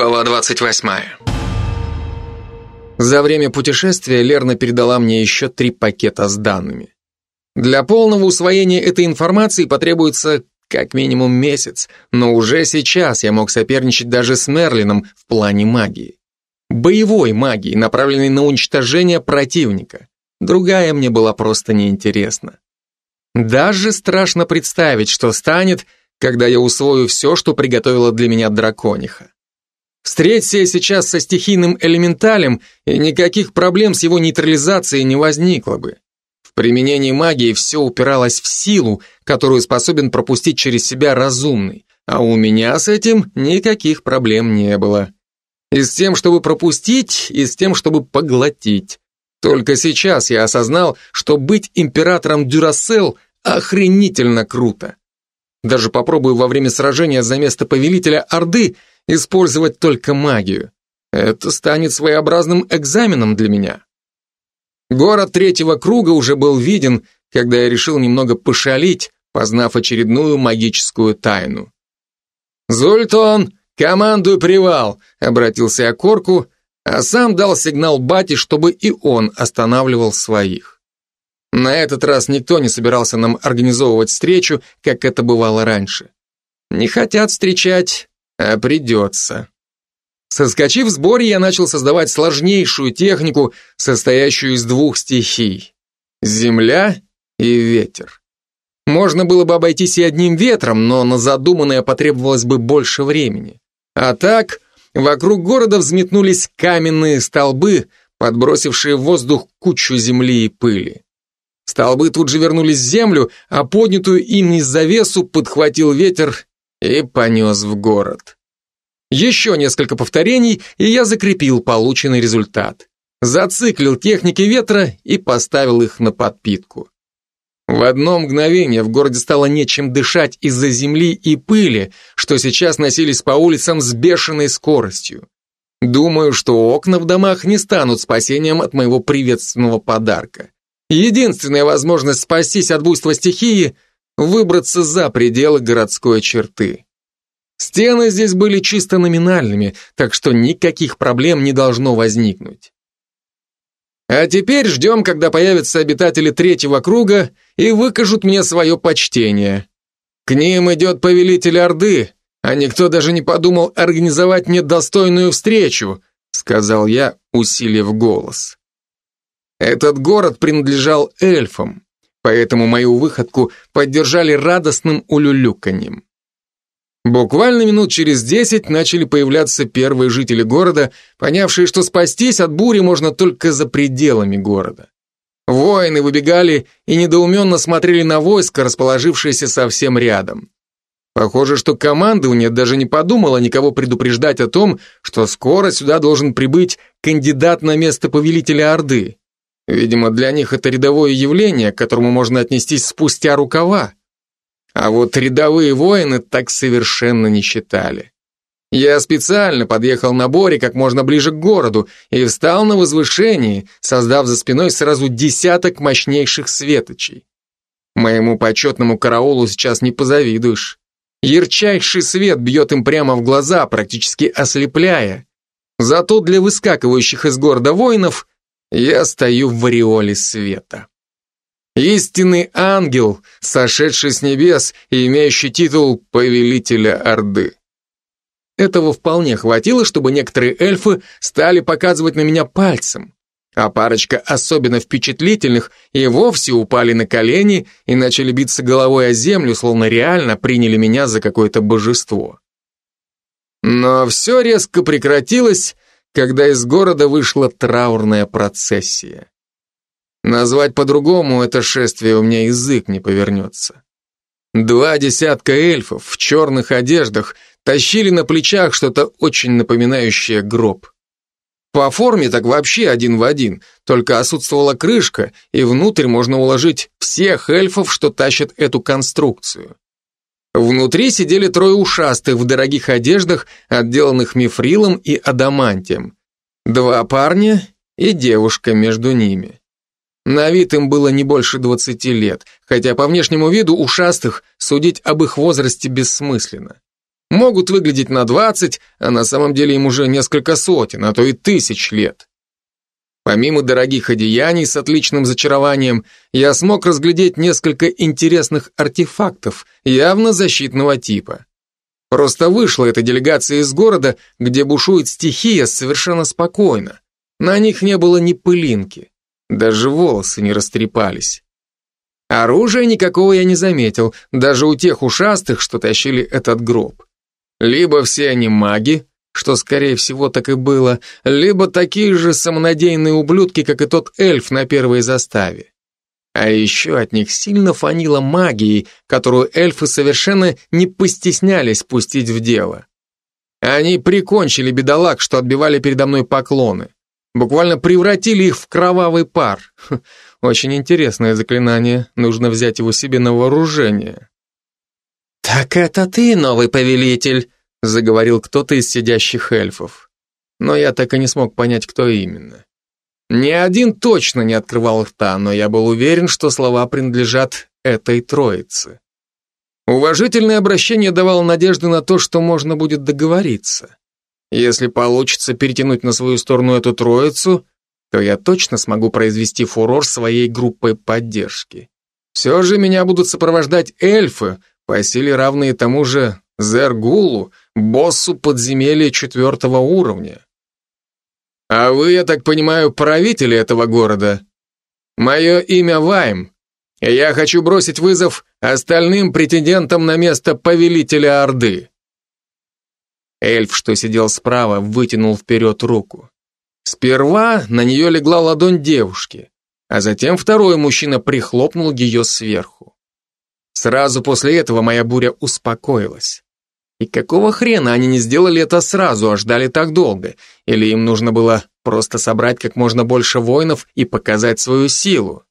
Глава 28. За время путешествия Лерна передала мне еще три пакета с данными. Для полного усвоения этой информации потребуется как минимум месяц, но уже сейчас я мог соперничать даже с Мерлином в плане магии. Боевой магии, направленной на уничтожение противника. Другая мне была просто неинтересна. Даже страшно представить, что станет, когда я усвою все, что приготовила для меня дракониха. Встреться я сейчас со стихийным элементалем, и никаких проблем с его нейтрализацией не возникло бы. В применении магии все упиралось в силу, которую способен пропустить через себя разумный, а у меня с этим никаких проблем не было. И с тем, чтобы пропустить, и с тем, чтобы поглотить. Только сейчас я осознал, что быть императором Дюрасел охренительно круто. Даже попробую во время сражения за место повелителя Орды использовать только магию. Это станет своеобразным экзаменом для меня. Город третьего круга уже был виден, когда я решил немного пошалить, познав очередную магическую тайну. «Зультон, командуй привал!» — обратился я к Орку, а сам дал сигнал бате, чтобы и он останавливал своих. На этот раз никто не собирался нам организовывать встречу, как это бывало раньше. Не хотят встречать, а придется. Соскочив с Бори, я начал создавать сложнейшую технику, состоящую из двух стихий. Земля и ветер. Можно было бы обойтись и одним ветром, но на задуманное потребовалось бы больше времени. А так, вокруг города взметнулись каменные столбы, подбросившие в воздух кучу земли и пыли. Столбы тут же вернулись в землю, а поднятую им из завесу подхватил ветер и понес в город. Еще несколько повторений, и я закрепил полученный результат. Зациклил техники ветра и поставил их на подпитку. В одно мгновение в городе стало нечем дышать из-за земли и пыли, что сейчас носились по улицам с бешеной скоростью. Думаю, что окна в домах не станут спасением от моего приветственного подарка. Единственная возможность спастись от буйства стихии – выбраться за пределы городской черты. Стены здесь были чисто номинальными, так что никаких проблем не должно возникнуть. А теперь ждем, когда появятся обитатели третьего круга и выкажут мне свое почтение. К ним идет повелитель Орды, а никто даже не подумал организовать мне достойную встречу, сказал я, усилив голос. Этот город принадлежал эльфам поэтому мою выходку поддержали радостным улюлюканьем. Буквально минут через десять начали появляться первые жители города, понявшие, что спастись от бури можно только за пределами города. Воины выбегали и недоуменно смотрели на войско, расположившееся совсем рядом. Похоже, что нет даже не подумала никого предупреждать о том, что скоро сюда должен прибыть кандидат на место повелителя Орды. Видимо, для них это рядовое явление, к которому можно отнестись спустя рукава. А вот рядовые воины так совершенно не считали. Я специально подъехал на Боре как можно ближе к городу и встал на возвышении, создав за спиной сразу десяток мощнейших светочей. Моему почетному караулу сейчас не позавидуешь. Ярчайший свет бьет им прямо в глаза, практически ослепляя. Зато для выскакивающих из города воинов я стою в ореоле света. Истинный ангел, сошедший с небес и имеющий титул повелителя Орды. Этого вполне хватило, чтобы некоторые эльфы стали показывать на меня пальцем, а парочка особенно впечатлительных и вовсе упали на колени и начали биться головой о землю, словно реально приняли меня за какое-то божество. Но все резко прекратилось, когда из города вышла траурная процессия. Назвать по-другому это шествие у меня язык не повернется. Два десятка эльфов в черных одеждах тащили на плечах что-то очень напоминающее гроб. По форме так вообще один в один, только отсутствовала крышка, и внутрь можно уложить всех эльфов, что тащат эту конструкцию. Внутри сидели трое ушастых в дорогих одеждах, отделанных мифрилом и адамантием. Два парня и девушка между ними. На вид им было не больше двадцати лет, хотя по внешнему виду ушастых судить об их возрасте бессмысленно. могут выглядеть на 20, а на самом деле им уже несколько сотен, а то и тысяч лет. Помимо дорогих одеяний с отличным зачарованием, я смог разглядеть несколько интересных артефактов, явно защитного типа. Просто вышла эта делегация из города, где бушует стихия, совершенно спокойно. На них не было ни пылинки, даже волосы не растрепались. Оружия никакого я не заметил, даже у тех ушастых, что тащили этот гроб. Либо все они маги, что, скорее всего, так и было, либо такие же самонадеянные ублюдки, как и тот эльф на первой заставе. А еще от них сильно фанило магией, которую эльфы совершенно не постеснялись пустить в дело. Они прикончили бедолаг, что отбивали передо мной поклоны. Буквально превратили их в кровавый пар. Очень интересное заклинание, нужно взять его себе на вооружение. «Так это ты, новый повелитель?» Заговорил кто-то из сидящих эльфов. Но я так и не смог понять, кто именно. Ни один точно не открывал рта, но я был уверен, что слова принадлежат этой троице. Уважительное обращение давало надежды на то, что можно будет договориться. Если получится перетянуть на свою сторону эту троицу, то я точно смогу произвести фурор своей группой поддержки. Все же меня будут сопровождать эльфы, по силе равные тому же Зергулу, боссу подземелья четвертого уровня. А вы, я так понимаю, правители этого города? Мое имя Вайм, и я хочу бросить вызов остальным претендентам на место повелителя Орды. Эльф, что сидел справа, вытянул вперед руку. Сперва на нее легла ладонь девушки, а затем второй мужчина прихлопнул ее сверху. Сразу после этого моя буря успокоилась. И какого хрена они не сделали это сразу, а ждали так долго? Или им нужно было просто собрать как можно больше воинов и показать свою силу?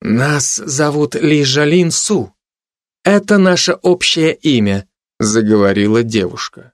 «Нас зовут Ли Жалин Су. Это наше общее имя», — заговорила девушка.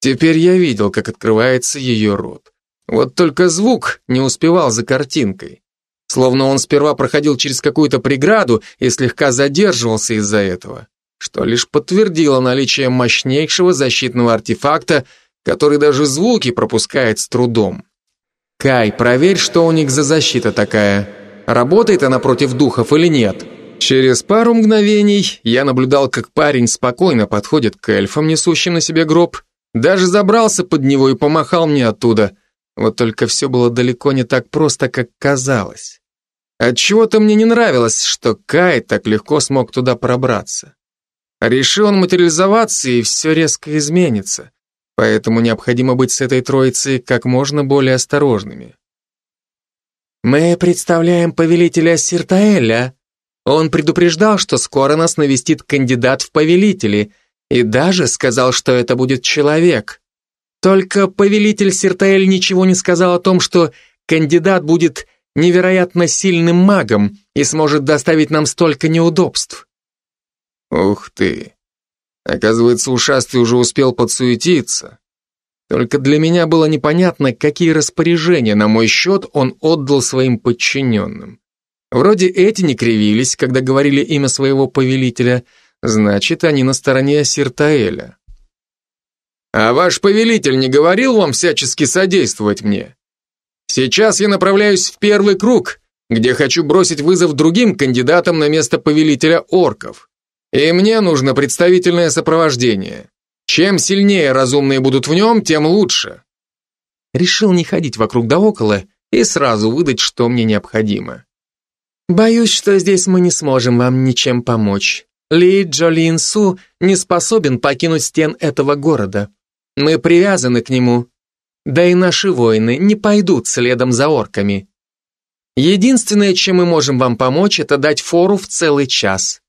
Теперь я видел, как открывается ее рот. Вот только звук не успевал за картинкой. Словно он сперва проходил через какую-то преграду и слегка задерживался из-за этого что лишь подтвердило наличие мощнейшего защитного артефакта, который даже звуки пропускает с трудом. «Кай, проверь, что у них за защита такая. Работает она против духов или нет?» Через пару мгновений я наблюдал, как парень спокойно подходит к эльфам, несущим на себе гроб, даже забрался под него и помахал мне оттуда. Вот только все было далеко не так просто, как казалось. Отчего-то мне не нравилось, что Кай так легко смог туда пробраться. Решил он материализоваться, и все резко изменится. Поэтому необходимо быть с этой троицей как можно более осторожными. «Мы представляем повелителя Сиртаэля. Он предупреждал, что скоро нас навестит кандидат в повелители, и даже сказал, что это будет человек. Только повелитель Сиртаэль ничего не сказал о том, что кандидат будет невероятно сильным магом и сможет доставить нам столько неудобств. Ух ты. Оказывается, ушастый уже успел подсуетиться. Только для меня было непонятно, какие распоряжения на мой счет он отдал своим подчиненным. Вроде эти не кривились, когда говорили имя своего повелителя, значит, они на стороне Сиртаэля. А ваш повелитель не говорил вам всячески содействовать мне? Сейчас я направляюсь в первый круг, где хочу бросить вызов другим кандидатам на место повелителя орков. И мне нужно представительное сопровождение. Чем сильнее разумные будут в нем, тем лучше. Решил не ходить вокруг да около и сразу выдать, что мне необходимо. Боюсь, что здесь мы не сможем вам ничем помочь. Ли Джолин Су не способен покинуть стен этого города. Мы привязаны к нему. Да и наши воины не пойдут следом за орками. Единственное, чем мы можем вам помочь, это дать фору в целый час.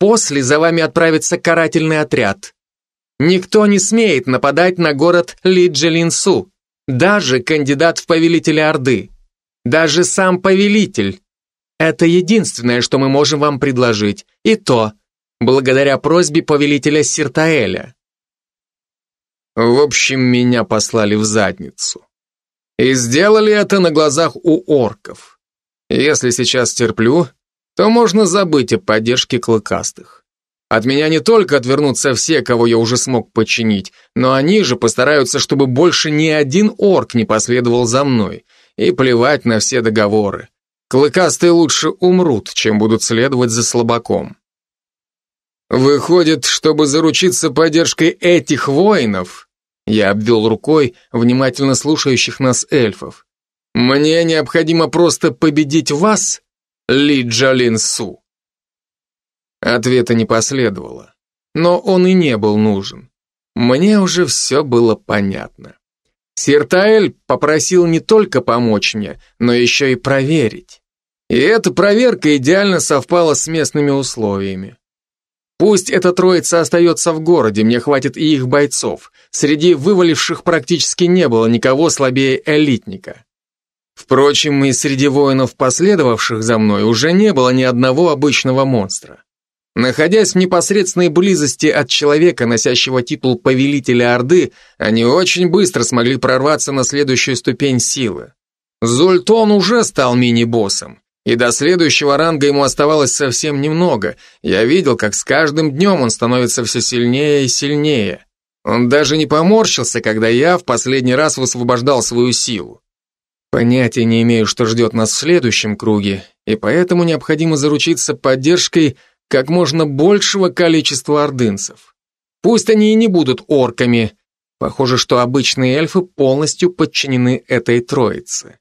После за вами отправится карательный отряд. Никто не смеет нападать на город Лиджелинсу, даже кандидат в повелители Орды, даже сам повелитель. Это единственное, что мы можем вам предложить, и то, благодаря просьбе повелителя Сиртаэля. В общем, меня послали в задницу. И сделали это на глазах у орков. Если сейчас терплю, то можно забыть о поддержке клыкастых. От меня не только отвернутся все, кого я уже смог подчинить, но они же постараются, чтобы больше ни один орк не последовал за мной. И плевать на все договоры. Клыкастые лучше умрут, чем будут следовать за слабаком. Выходит, чтобы заручиться поддержкой этих воинов, я обвел рукой внимательно слушающих нас эльфов, мне необходимо просто победить вас, Ли Джалин Су. Ответа не последовало, но он и не был нужен. Мне уже все было понятно. Сиртаэль попросил не только помочь мне, но еще и проверить. И эта проверка идеально совпала с местными условиями. Пусть эта троица остается в городе, мне хватит и их бойцов. Среди вываливших практически не было никого слабее элитника. Впрочем, и среди воинов, последовавших за мной, уже не было ни одного обычного монстра. Находясь в непосредственной близости от человека, носящего титул повелителя Орды, они очень быстро смогли прорваться на следующую ступень силы. Зультон уже стал мини-боссом, и до следующего ранга ему оставалось совсем немного. Я видел, как с каждым днем он становится все сильнее и сильнее. Он даже не поморщился, когда я в последний раз высвобождал свою силу. Понятия не имею, что ждет нас в следующем круге, и поэтому необходимо заручиться поддержкой как можно большего количества ордынцев. Пусть они и не будут орками. Похоже, что обычные эльфы полностью подчинены этой троице.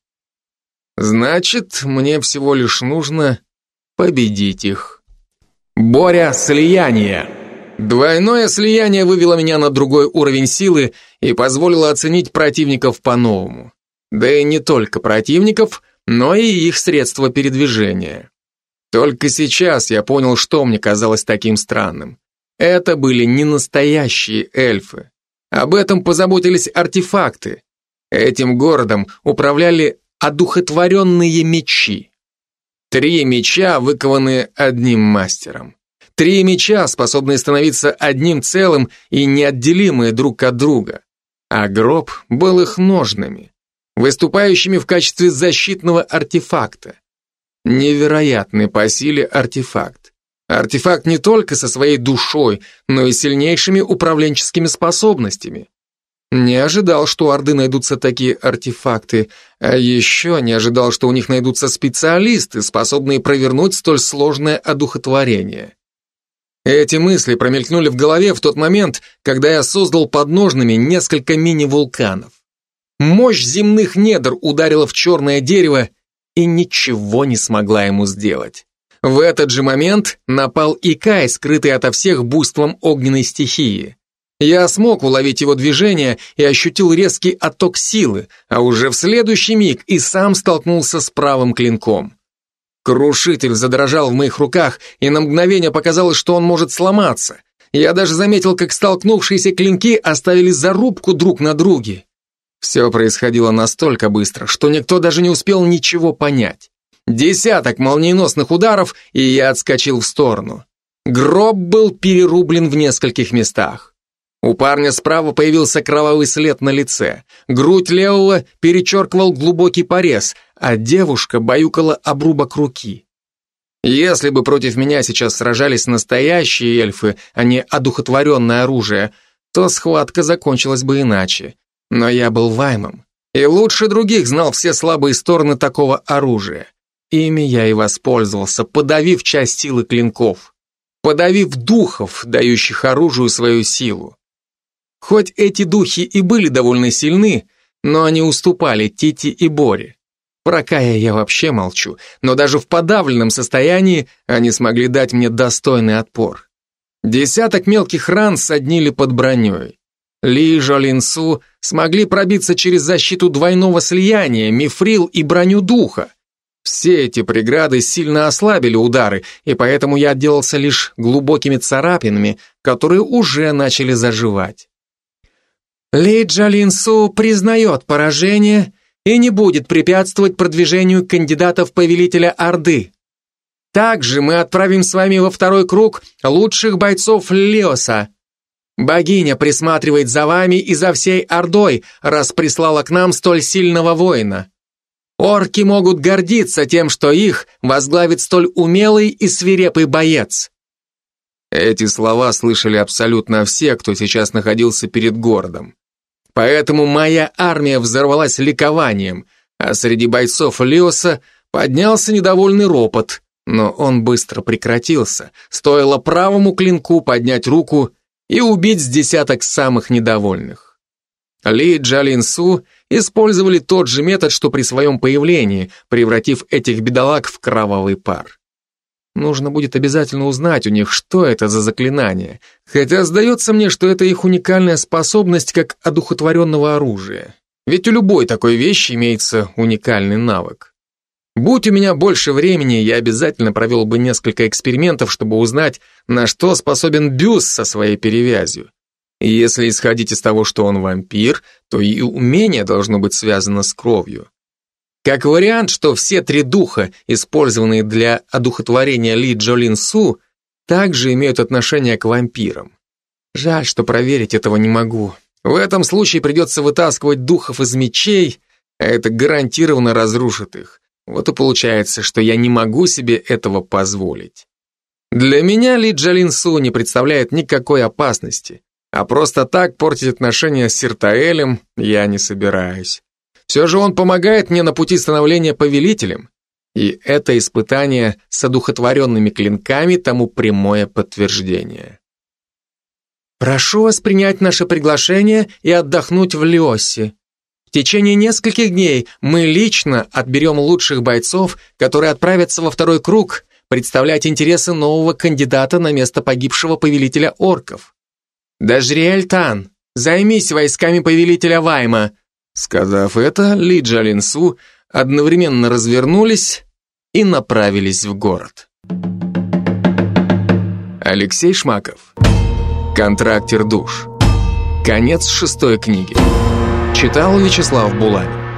Значит, мне всего лишь нужно победить их. Боря слияние. Двойное слияние вывело меня на другой уровень силы и позволило оценить противников по-новому. Да и не только противников, но и их средства передвижения. Только сейчас я понял, что мне казалось таким странным. Это были не настоящие эльфы. Об этом позаботились артефакты. Этим городом управляли одухотворенные мечи. Три меча, выкованные одним мастером. Три меча, способные становиться одним целым и неотделимые друг от друга. А гроб был их ножными, выступающими в качестве защитного артефакта. Невероятный по силе артефакт. Артефакт не только со своей душой, но и сильнейшими управленческими способностями. Не ожидал, что у Орды найдутся такие артефакты, а еще не ожидал, что у них найдутся специалисты, способные провернуть столь сложное одухотворение. Эти мысли промелькнули в голове в тот момент, когда я создал под ножными несколько мини-вулканов. Мощь земных недр ударила в черное дерево, и ничего не смогла ему сделать. В этот же момент напал Икай, скрытый ото всех буйством огненной стихии. Я смог уловить его движение и ощутил резкий отток силы, а уже в следующий миг и сам столкнулся с правым клинком. Крушитель задрожал в моих руках, и на мгновение показалось, что он может сломаться. Я даже заметил, как столкнувшиеся клинки оставили зарубку друг на друге. Все происходило настолько быстро, что никто даже не успел ничего понять. Десяток молниеносных ударов, и я отскочил в сторону. Гроб был перерублен в нескольких местах. У парня справа появился кровавый след на лице. Грудь левого перечеркивал глубокий порез, а девушка баюкала обрубок руки. Если бы против меня сейчас сражались настоящие эльфы, а не одухотворенное оружие, то схватка закончилась бы иначе. Но я был Ваймом, и лучше других знал все слабые стороны такого оружия. Ими я и воспользовался, подавив часть силы клинков, подавив духов, дающих оружию свою силу. Хоть эти духи и были довольно сильны, но они уступали Тити и Боре. Про Кая я вообще молчу, но даже в подавленном состоянии они смогли дать мне достойный отпор. Десяток мелких ран соднили под броней. Ли Жолинсу смогли пробиться через защиту двойного слияния, мифрил и броню духа. Все эти преграды сильно ослабили удары, и поэтому я отделался лишь глубокими царапинами, которые уже начали заживать. Ли Джалинсу признает поражение и не будет препятствовать продвижению кандидатов повелителя Орды. Также мы отправим с вами во второй круг лучших бойцов Леоса, Богиня присматривает за вами и за всей Ордой, раз прислала к нам столь сильного воина. Орки могут гордиться тем, что их возглавит столь умелый и свирепый боец. Эти слова слышали абсолютно все, кто сейчас находился перед городом. Поэтому моя армия взорвалась ликованием, а среди бойцов Леоса поднялся недовольный ропот, но он быстро прекратился. Стоило правому клинку поднять руку и убить с десяток самых недовольных. Ли и Джалин Су использовали тот же метод, что при своем появлении, превратив этих бедолаг в кровавый пар. Нужно будет обязательно узнать у них, что это за заклинание. Хотя сдается мне, что это их уникальная способность как одухотворенного оружия. Ведь у любой такой вещи имеется уникальный навык. Будь у меня больше времени, я обязательно провел бы несколько экспериментов, чтобы узнать, на что способен Бюс со своей перевязью. Если исходить из того, что он вампир, то и умение должно быть связано с кровью. Как вариант, что все три духа, использованные для одухотворения Ли Джолин Су, также имеют отношение к вампирам. Жаль, что проверить этого не могу. В этом случае придется вытаскивать духов из мечей, а это гарантированно разрушит их. Вот и получается, что я не могу себе этого позволить. Для меня Ли Джалин Су не представляет никакой опасности, а просто так портить отношения с Сиртаэлем я не собираюсь. Все же он помогает мне на пути становления повелителем, и это испытание с одухотворенными клинками тому прямое подтверждение. Прошу вас принять наше приглашение и отдохнуть в Лиосе. В течение нескольких дней мы лично отберем лучших бойцов, которые отправятся во второй круг представлять интересы нового кандидата на место погибшего повелителя орков. Дажриэль Тан, займись войсками повелителя Вайма, Сказав это, Ли Джалинсу одновременно развернулись и направились в город. Алексей Шмаков. Контрактер душ. Конец шестой книги. Читал Вячеслав Булавин.